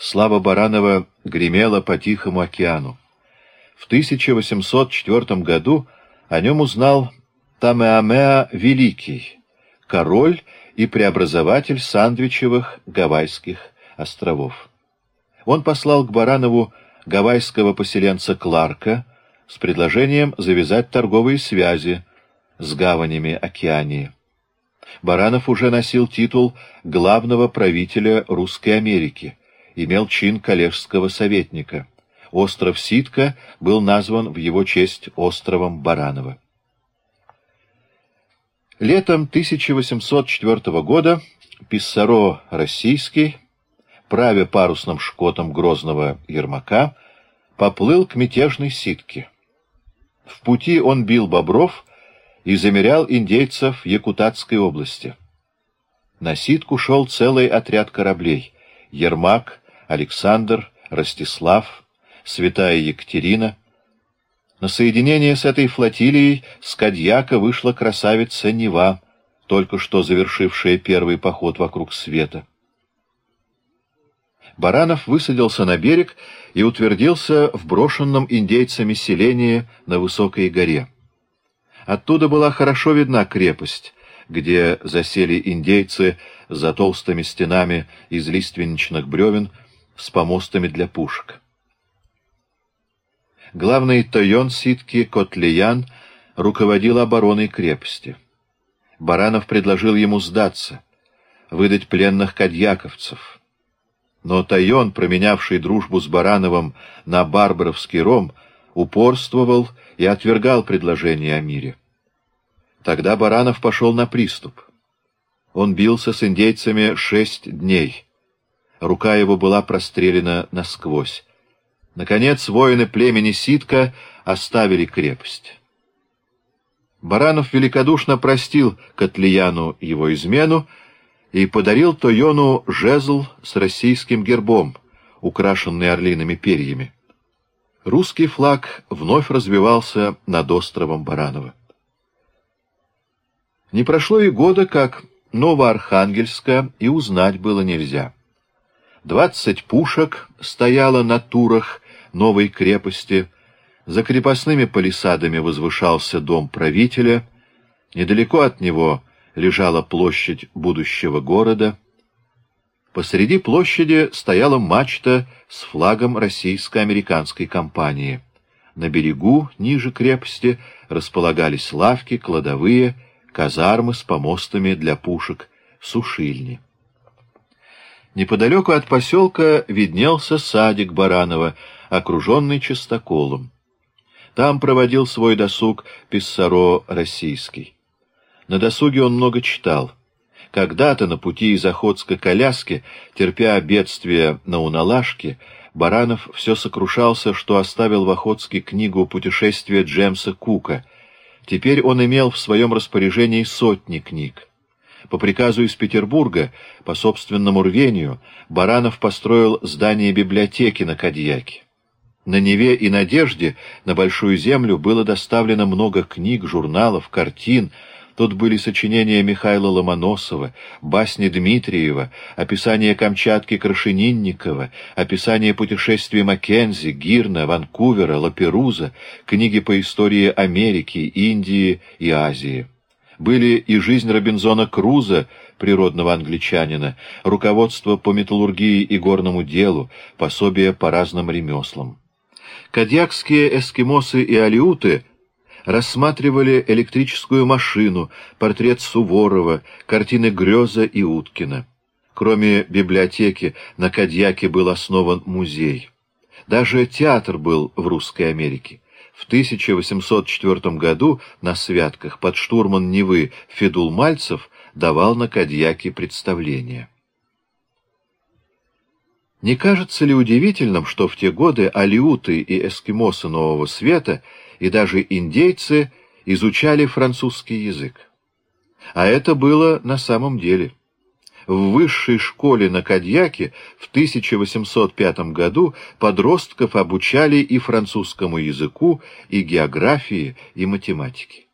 Слава Баранова гремела по Тихому океану. В 1804 году о нем узнал Тамеамеа Великий, король и преобразователь Сандвичевых Гавайских островов. Он послал к Баранову гавайского поселенца Кларка с предложением завязать торговые связи с гаванями Океании. Баранов уже носил титул главного правителя Русской Америки, имел чин коллежского советника. Остров Ситка был назван в его честь островом Баранова. Летом 1804 года Писсаро Российский, правя парусным шкотом грозного Ермака, поплыл к мятежной Ситке. В пути он бил бобров и замерял индейцев Якутатской области. На Ситку шел целый отряд кораблей — Ермак, Александр, Ростислав, Святая Екатерина. На соединение с этой флотилией с Кадьяка вышла красавица Нева, только что завершившая первый поход вокруг света. Баранов высадился на берег и утвердился в брошенном индейцами селении на высокой горе. Оттуда была хорошо видна крепость, где засели индейцы за толстыми стенами из лиственничных бревен с помостами для пушек. Главный Тойон Ситки Котлиян руководил обороной крепости. Баранов предложил ему сдаться, выдать пленных кадьяковцев. Но Тайон, променявший дружбу с Барановым на барбаровский ром, упорствовал и отвергал предложение о мире. Тогда Баранов пошел на приступ. Он бился с индейцами шесть дней. Рука его была прострелена насквозь. Наконец воины племени Ситка оставили крепость. Баранов великодушно простил Котлияну его измену и подарил Тойону жезл с российским гербом, украшенный орлиными перьями. Русский флаг вновь развивался над островом Баранова. Не прошло и года, как Новоархангельска и узнать было нельзя. Двадцать пушек стояло на турах новой крепости, за крепостными палисадами возвышался дом правителя, недалеко от него лежала площадь будущего города. Посреди площади стояла мачта с флагом российско-американской компании. На берегу, ниже крепости, располагались лавки, кладовые, казармы с помостами для пушек, сушильни. Неподалеку от поселка виднелся садик Баранова, окруженный чистоколом. Там проводил свой досуг Писсаро Российский. На досуге он много читал. Когда-то на пути из Охотска к Аляске, терпя бедствие на Уналашке, Баранов все сокрушался, что оставил в Охотске книгу путешествия Джемса Кука. Теперь он имел в своем распоряжении сотни книг. По приказу из Петербурга, по собственному рвению, Баранов построил здание библиотеки на Кадьяке. На Неве и Надежде на Большую Землю было доставлено много книг, журналов, картин. Тут были сочинения Михаила Ломоносова, басни Дмитриева, описание Камчатки Крашенинникова, описание путешествий Маккензи, Гирна, Ванкувера, Лаперуза, книги по истории Америки, Индии и Азии. Были и жизнь Робинзона Круза, природного англичанина, руководство по металлургии и горному делу, пособие по разным ремеслам. Кадьякские эскимосы и алиуты рассматривали электрическую машину, портрет Суворова, картины Грёза и Уткина. Кроме библиотеки, на Кадьяке был основан музей. Даже театр был в Русской Америке. В 1804 году на святках под штурман Невы Федул Мальцев давал на Кадьяке представление. Не кажется ли удивительным, что в те годы алиуты и эскимосы Нового Света и даже индейцы изучали французский язык? А это было на самом деле. В высшей школе на Кадьяке в 1805 году подростков обучали и французскому языку, и географии, и математике.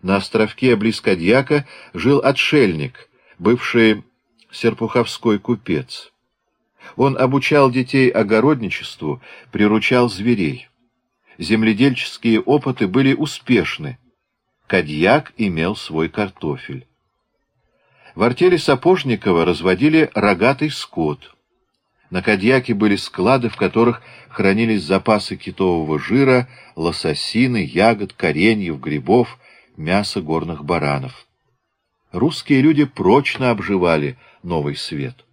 На островке близ Кадьяка жил отшельник, бывший серпуховской купец. Он обучал детей огородничеству, приручал зверей. Земледельческие опыты были успешны. Кадьяк имел свой картофель. В артели Сапожникова разводили рогатый скот. На Кадьяке были склады, в которых хранились запасы китового жира, лососины, ягод, кореньев, грибов, мяса горных баранов. Русские люди прочно обживали новый свет.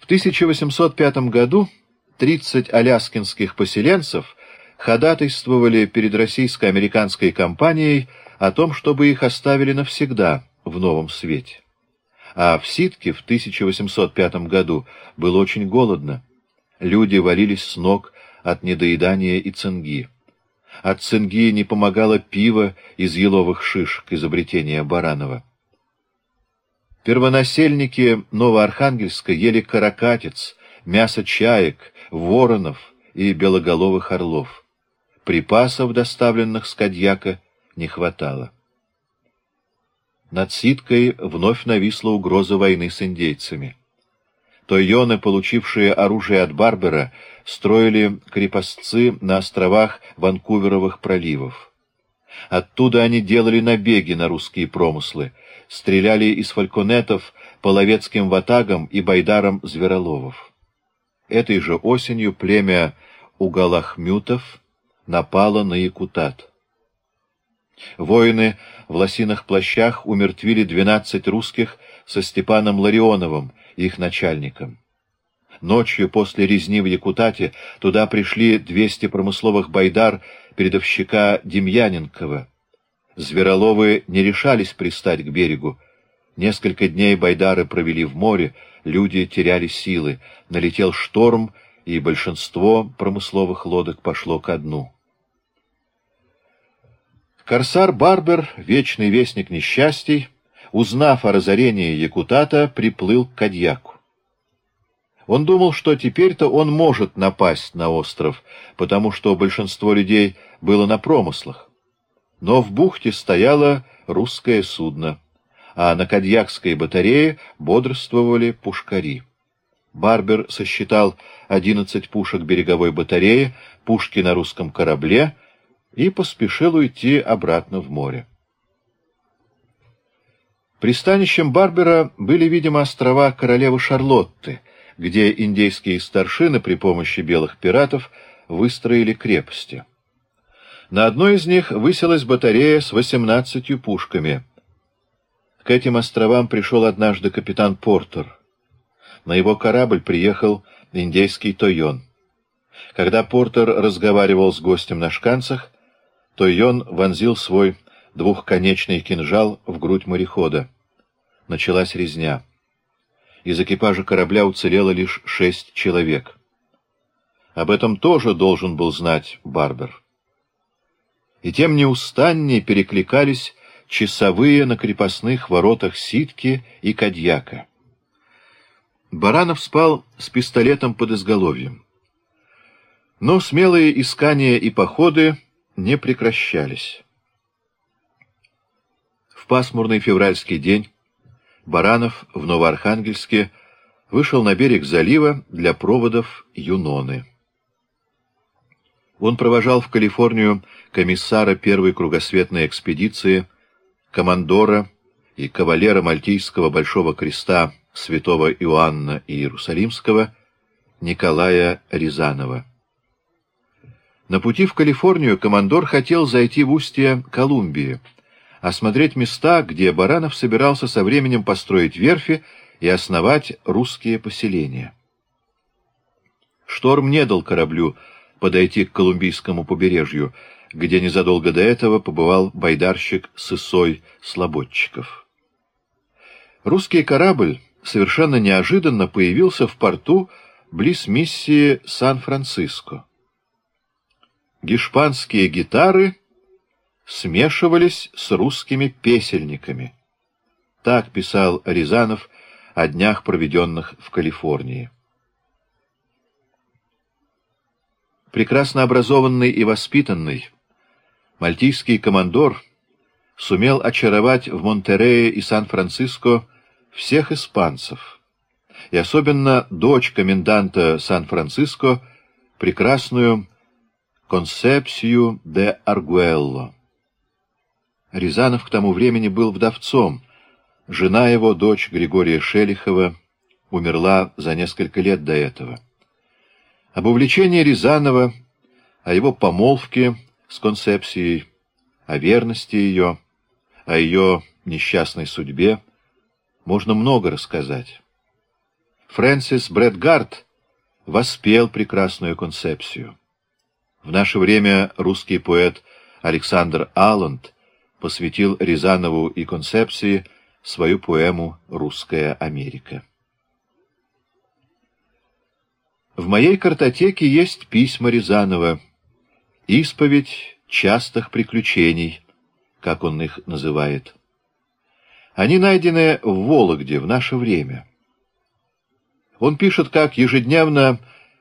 В 1805 году 30 аляскинских поселенцев ходатайствовали перед российско-американской компанией о том, чтобы их оставили навсегда в новом свете. А в Ситке в 1805 году было очень голодно. Люди валились с ног от недоедания и цинги. От цинги не помогало пиво из еловых шишек изобретения Баранова. Первонасельники Новоархангельска ели каракатиц, мясо чаек, воронов и белоголовых орлов. Припасов, доставленных с Кадьяка, не хватало. Над Ситкой вновь нависла угроза войны с индейцами. Тойоны, получившие оружие от Барбера, строили крепостцы на островах Ванкуверовых проливов. Оттуда они делали набеги на русские промыслы, стреляли из фальконетов по ловецким ватагам и байдарам звероловов. Этой же осенью племя Угалахмютов напало на Якутат. Воины в лосиных плащах умертвили двенадцать русских со Степаном Ларионовым, их начальником. Ночью после резни в Якутате туда пришли двести промысловых байдар передовщика Демьяненкова. Звероловы не решались пристать к берегу. Несколько дней байдары провели в море, люди теряли силы, налетел шторм, и большинство промысловых лодок пошло ко дну. Корсар Барбер, вечный вестник несчастий, узнав о разорении Якутата, приплыл к Кадьяку. Он думал, что теперь-то он может напасть на остров, потому что большинство людей было на промыслах. Но в бухте стояло русское судно, а на Кадьякской батарее бодрствовали пушкари. Барбер сосчитал одиннадцать пушек береговой батареи, пушки на русском корабле — и поспешил уйти обратно в море. Пристанищем Барбера были, видимо, острова королевы Шарлотты, где индейские старшины при помощи белых пиратов выстроили крепости. На одной из них высилась батарея с восемнадцатью пушками. К этим островам пришел однажды капитан Портер. На его корабль приехал индейский Тойон. Когда Портер разговаривал с гостем на шканцах, то Йон вонзил свой двухконечный кинжал в грудь морехода. Началась резня. Из экипажа корабля уцелело лишь шесть человек. Об этом тоже должен был знать Барбер. И тем неустаннее перекликались часовые на крепостных воротах Ситки и Кадьяка. Баранов спал с пистолетом под изголовьем. Но смелые искания и походы не прекращались. В пасмурный февральский день Баранов в Новоархангельске вышел на берег залива для проводов Юноны. Он провожал в Калифорнию комиссара первой кругосветной экспедиции, командора и кавалера Мальтийского Большого Креста святого Иоанна Иерусалимского Николая Рязанова. На пути в Калифорнию командор хотел зайти в устье Колумбии, осмотреть места, где Баранов собирался со временем построить верфи и основать русские поселения. Шторм не дал кораблю подойти к колумбийскому побережью, где незадолго до этого побывал байдарщик Сысой Слободчиков. Русский корабль совершенно неожиданно появился в порту близ миссии Сан-Франциско гешпанские гитары смешивались с русскими песельниками. Так писал Рязанов о днях, проведенных в Калифорнии. Прекрасно образованный и воспитанный, мальтийский командор сумел очаровать в Монтерее и Сан-Франциско всех испанцев, и особенно дочь коменданта Сан-Франциско, прекрасную Консепсию де Аргуэлло. Рязанов к тому времени был вдовцом. Жена его, дочь Григория Шелихова, умерла за несколько лет до этого. Об увлечении Рязанова, о его помолвке с Консепсией, о верности ее, о ее несчастной судьбе можно много рассказать. Фрэнсис Брэдгард воспел прекрасную концепцию. В наше время русский поэт Александр Алланд посвятил Рязанову и концепции свою поэму «Русская Америка». В моей картотеке есть письма Рязанова, исповедь частых приключений, как он их называет. Они найдены в Вологде в наше время. Он пишет, как ежедневно,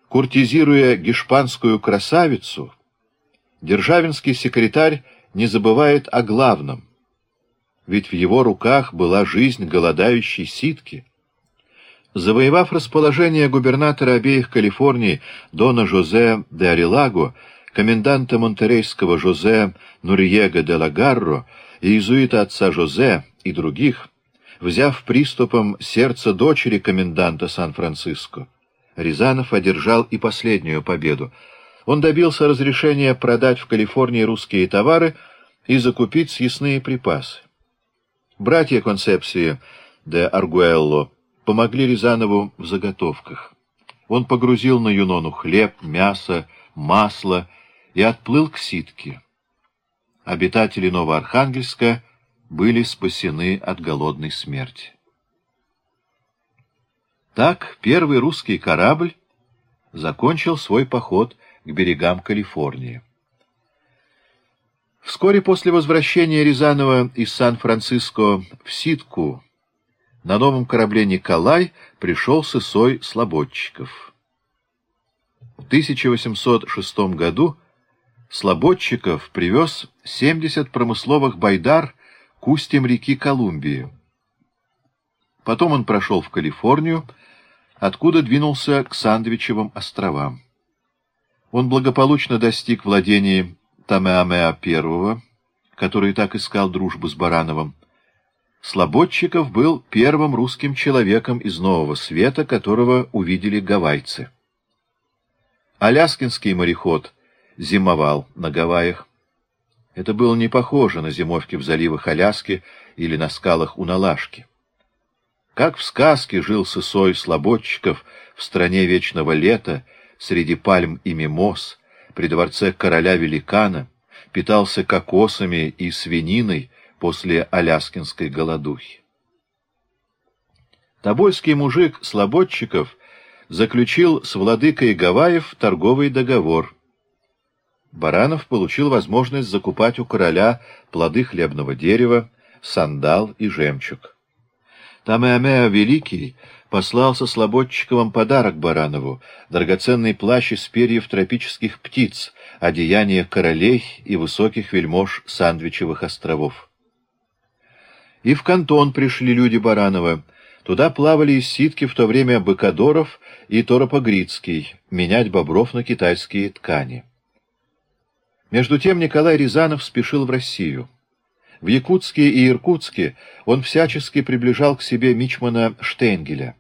куртизируя гешпанскую красавицу, державинский секретарь не забывает о главном, ведь в его руках была жизнь голодающей ситки. Завоевав расположение губернатора обеих Калифорний Дона Жозе де Арилаго, коменданта монтерейского Жозе Нурьего де Лагарро иезуита отца Жозе и других, взяв приступом сердце дочери коменданта Сан-Франциско, Рязанов одержал и последнюю победу. Он добился разрешения продать в Калифорнии русские товары и закупить съестные припасы. Братья Концепции де Аргуэлло помогли Рязанову в заготовках. Он погрузил на Юнону хлеб, мясо, масло и отплыл к ситке. Обитатели Новоархангельска были спасены от голодной смерти. Так первый русский корабль закончил свой поход к берегам Калифорнии. Вскоре после возвращения Рязанова из Сан-Франциско в Ситку на новом корабле «Николай» пришел сысой Слободчиков. В 1806 году Слободчиков привез 70 промысловых байдар к устьям реки Колумбии. Потом он прошел в Калифорнию, откуда двинулся к Сандвичевым островам. Он благополучно достиг владений Тамеамеа I, который так искал дружбу с Барановым. Слободчиков был первым русским человеком из Нового Света, которого увидели гавайцы. Аляскинский мореход зимовал на Гавайях. Это было не похоже на зимовки в заливах Аляски или на скалах у Налашки. Как в сказке жил сысой слободчиков в стране вечного лета, среди пальм и мимоз, при дворце короля-великана, питался кокосами и свининой после аляскинской голодухи. Тобольский мужик Слободчиков заключил с владыкой Гаваев торговый договор. Баранов получил возможность закупать у короля плоды хлебного дерева, сандал и жемчуг. Тамеамеа Великий послал со Слободчиковым подарок Баранову, драгоценный плащ из перьев тропических птиц, одеяние королей и высоких вельмож Сандвичевых островов. И в кантон пришли люди Баранова. Туда плавали из ситки в то время Быкадоров и Торопогрицкий, менять бобров на китайские ткани. Между тем Николай Рязанов спешил в Россию. В Якутске и Иркутске он всячески приближал к себе мичмана Штейнгеля.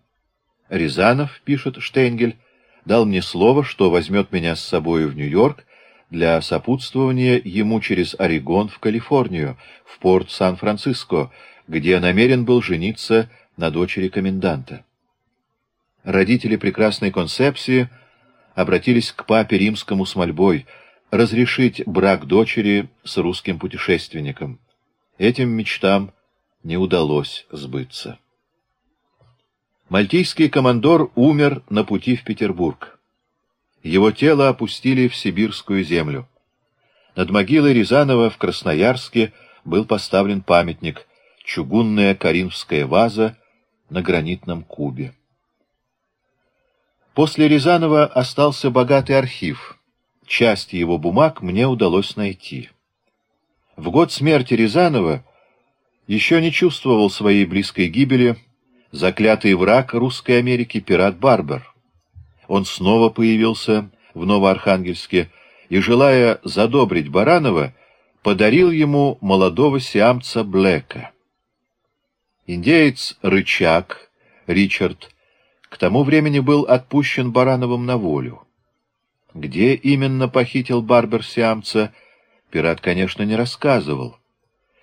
«Рязанов, — пишет Штейнгель, — дал мне слово, что возьмет меня с собою в Нью-Йорк для сопутствования ему через Орегон в Калифорнию, в порт Сан-Франциско, где намерен был жениться на дочери коменданта. Родители прекрасной концепции обратились к папе римскому с мольбой разрешить брак дочери с русским путешественником. Этим мечтам не удалось сбыться. Мальтийский командор умер на пути в Петербург. Его тело опустили в сибирскую землю. Над могилой Рязанова в Красноярске был поставлен памятник «Чугунная коринфская ваза на гранитном кубе». После Рязанова остался богатый архив. Часть его бумаг мне удалось найти. В год смерти Рязанова еще не чувствовал своей близкой гибели, заклятый враг Русской Америки, пират Барбер. Он снова появился в Новоархангельске и, желая задобрить Баранова, подарил ему молодого сиамца Блэка. Индеец Рычаг, Ричард, к тому времени был отпущен Барановым на волю. Где именно похитил Барбер сиамца, пират, конечно, не рассказывал.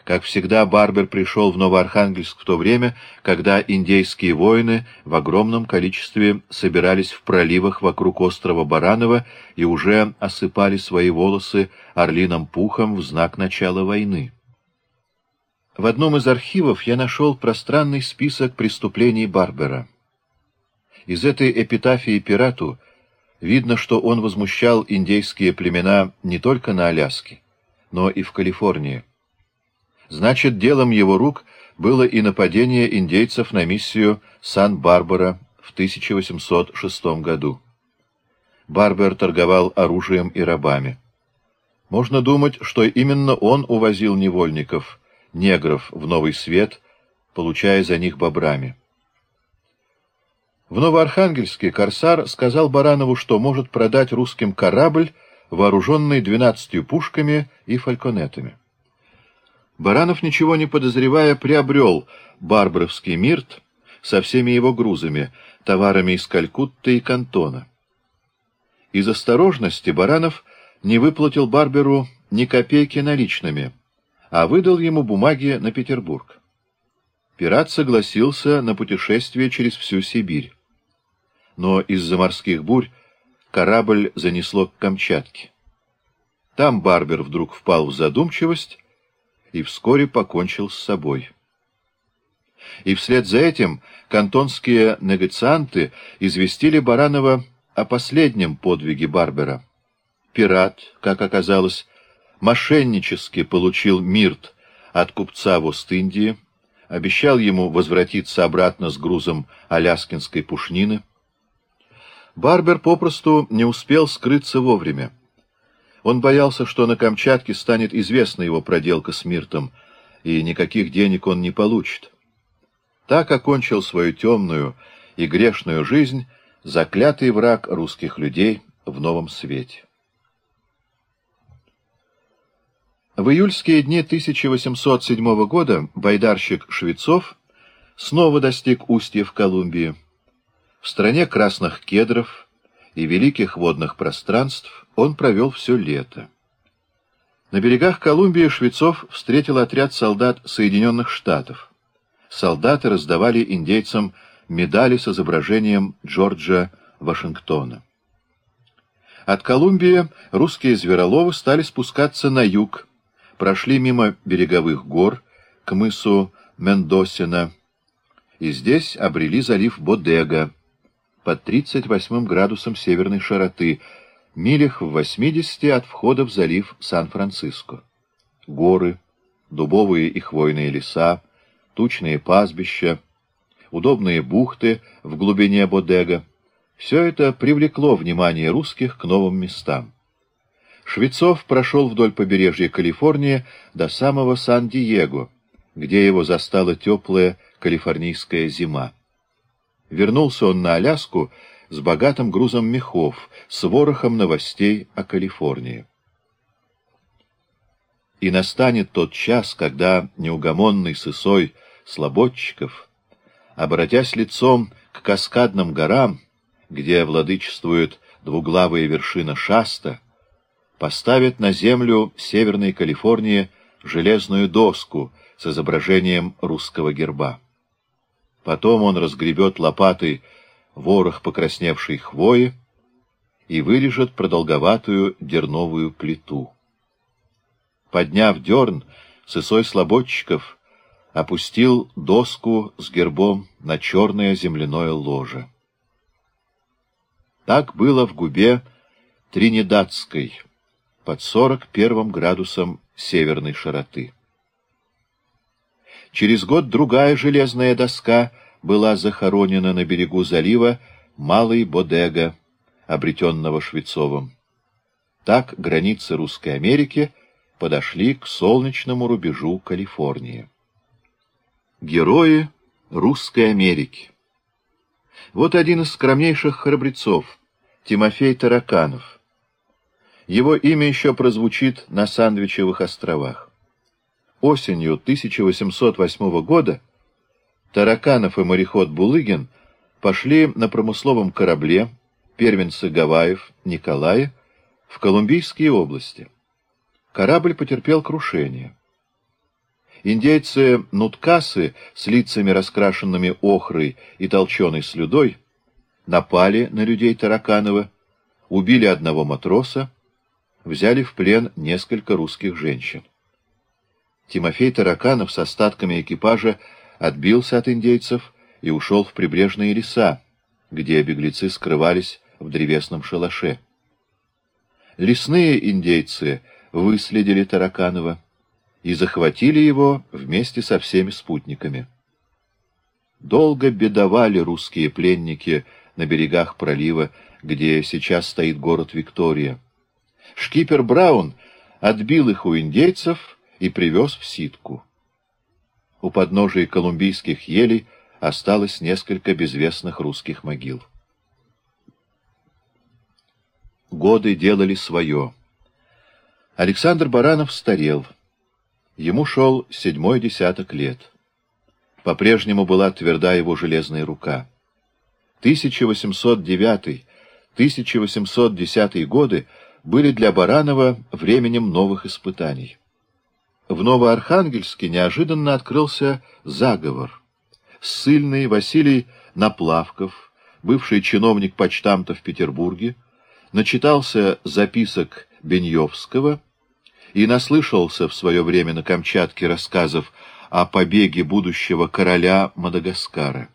Как всегда, Барбер пришел в Новоархангельск в то время, когда индейские воины в огромном количестве собирались в проливах вокруг острова Баранова и уже осыпали свои волосы орлиным пухом в знак начала войны. В одном из архивов я нашел пространный список преступлений Барбера. Из этой эпитафии пирату видно, что он возмущал индейские племена не только на Аляске, но и в Калифорнии. Значит, делом его рук было и нападение индейцев на миссию Сан-Барбара в 1806 году. Барбер торговал оружием и рабами. Можно думать, что именно он увозил невольников, негров, в Новый Свет, получая за них бобрами. В Новоархангельске Корсар сказал Баранову, что может продать русским корабль, вооруженный двенадцатью пушками и фальконетами. Баранов, ничего не подозревая, приобрел барбаровский мирт со всеми его грузами, товарами из Калькутты и Кантона. Из осторожности Баранов не выплатил Барберу ни копейки наличными, а выдал ему бумаги на Петербург. Пират согласился на путешествие через всю Сибирь. Но из-за морских бурь корабль занесло к Камчатке. Там Барбер вдруг впал в задумчивость и вскоре покончил с собой. И вслед за этим кантонские негацианты известили Баранова о последнем подвиге Барбера. Пират, как оказалось, мошеннически получил мирт от купца в Ост-Индии, обещал ему возвратиться обратно с грузом аляскинской пушнины. Барбер попросту не успел скрыться вовремя. Он боялся, что на Камчатке станет известна его проделка с Миртом, и никаких денег он не получит. Так окончил свою темную и грешную жизнь заклятый враг русских людей в новом свете. В июльские дни 1807 года байдарщик Швецов снова достиг устья в Колумбии. В стране красных кедров и великих водных пространств он провел все лето. На берегах Колумбии Швецов встретил отряд солдат Соединенных Штатов. Солдаты раздавали индейцам медали с изображением Джорджа Вашингтона. От Колумбии русские звероловы стали спускаться на юг, прошли мимо береговых гор к мысу Мендосина и здесь обрели залив Бодега под 38 градусом северной широты, милях в 80 от входа в залив Сан-Франциско. Горы, дубовые и хвойные леса, тучные пастбища, удобные бухты в глубине Бодега — все это привлекло внимание русских к новым местам. Швецов прошел вдоль побережья Калифорнии до самого Сан-Диего, где его застала теплая калифорнийская зима. Вернулся он на Аляску с богатым грузом мехов, с ворохом новостей о Калифорнии. И настанет тот час, когда неугомонный сысой слободчиков, обратясь лицом к каскадным горам, где владычествует двуглавая вершина Шаста, поставит на землю Северной Калифорнии железную доску с изображением русского герба. Потом он разгребет лопатой ворох покрасневшей хвои и вырежет продолговатую дерновую плиту. Подняв дерн, сысой слободчиков опустил доску с гербом на черное земляное ложе. Так было в губе Тринидадской, под сорок первым градусом северной широты. Через год другая железная доска — была захоронена на берегу залива Малый Бодега, обретенного Швецовым. Так границы Русской Америки подошли к солнечному рубежу Калифорнии. Герои русской Америки. Вот один из скромнейших храбрецов, Тимофей Тараканов. Его имя еще прозвучит на Сандвичевых островах. Осенью 1808 года Тараканов и мореход Булыгин пошли на промысловом корабле первенцы Гавайев Николая в Колумбийские области. Корабль потерпел крушение. Индейцы Нуткасы с лицами раскрашенными охрой и толченой слюдой напали на людей Тараканова, убили одного матроса, взяли в плен несколько русских женщин. Тимофей Тараканов с остатками экипажа отбился от индейцев и ушел в прибрежные леса, где беглецы скрывались в древесном шалаше. Лесные индейцы выследили Тараканова, и захватили его вместе со всеми спутниками. Долго бедовали русские пленники на берегах пролива, где сейчас стоит город Виктория. Шкипер Браун отбил их у индейцев и привез в Ситку. У подножия колумбийских елей осталось несколько безвестных русских могил. Годы делали свое. Александр Баранов старел. Ему шел седьмой десяток лет. По-прежнему была тверда его железная рука. 1809-1810 годы были для Баранова временем новых испытаний. В Новоархангельске неожиданно открылся заговор. Ссыльный Василий Наплавков, бывший чиновник почтамта в Петербурге, начитался записок Беньевского и наслышался в свое время на Камчатке рассказов о побеге будущего короля Мадагаскара.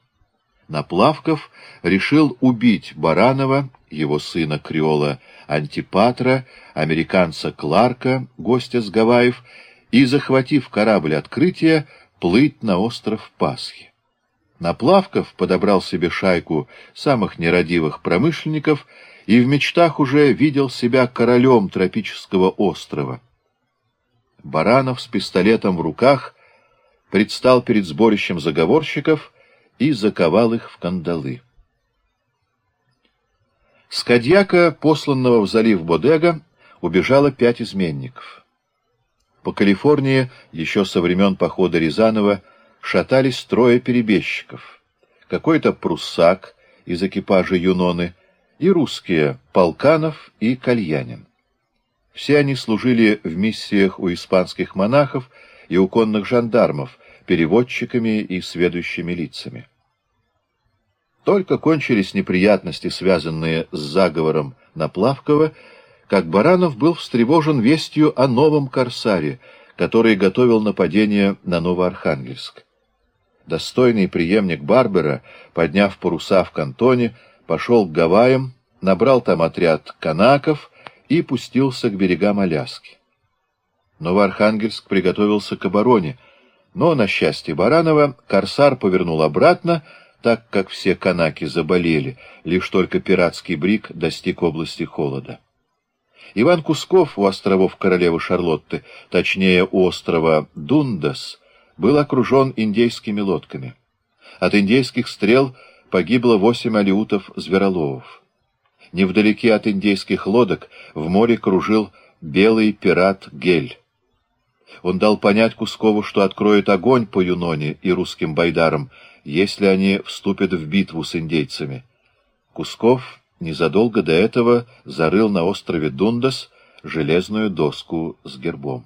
Наплавков решил убить Баранова, его сына Креола Антипатра, американца Кларка, гостя с Гавайев, и, захватив корабль открытия, плыть на остров Пасхи. Наплавков подобрал себе шайку самых нерадивых промышленников и в мечтах уже видел себя королем тропического острова. Баранов с пистолетом в руках предстал перед сборищем заговорщиков и заковал их в кандалы. С Кадьяка, посланного в залив Бодега, убежало пять изменников. По Калифорнии еще со времен похода Рязанова шатались трое перебежчиков. Какой-то пруссак из экипажа Юноны и русские Полканов и Кальянин. Все они служили в миссиях у испанских монахов и у конных жандармов, переводчиками и сведущими лицами. Только кончились неприятности, связанные с заговором Наплавкова, как Баранов был встревожен вестью о новом корсаре, который готовил нападение на Новоархангельск. Достойный преемник Барбера, подняв паруса в кантоне, пошел к Гавайям, набрал там отряд канаков и пустился к берегам Аляски. Новоархангельск приготовился к обороне, но, на счастье Баранова, корсар повернул обратно, так как все канаки заболели, лишь только пиратский брик достиг области холода. Иван Кусков у островов королевы Шарлотты, точнее у острова Дундас, был окружен индейскими лодками. От индейских стрел погибло восемь алиутов-звероловов. Невдалеке от индейских лодок в море кружил белый пират Гель. Он дал понять Кускову, что откроет огонь по Юноне и русским байдарам, если они вступят в битву с индейцами. Кусков незадолго до этого зарыл на острове Дундас железную доску с гербом.